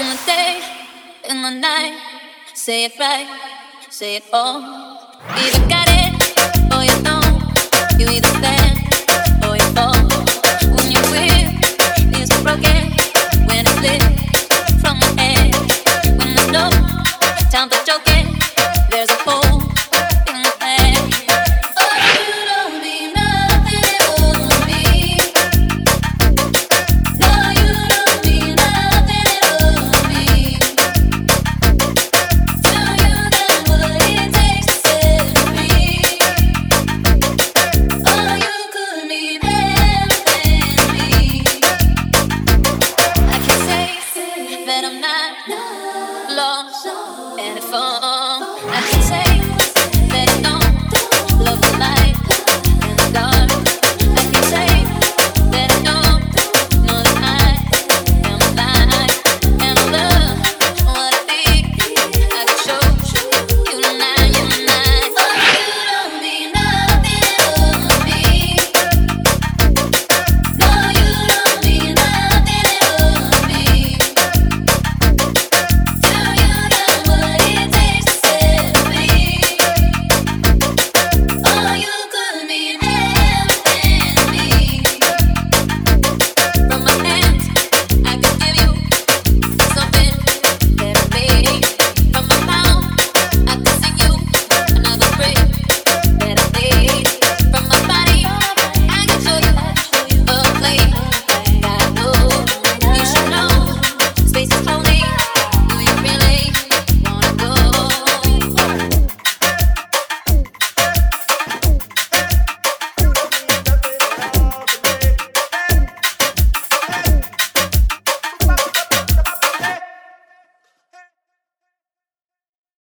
in the day, in the night. Say it right, say it all. Even got it. and it falls.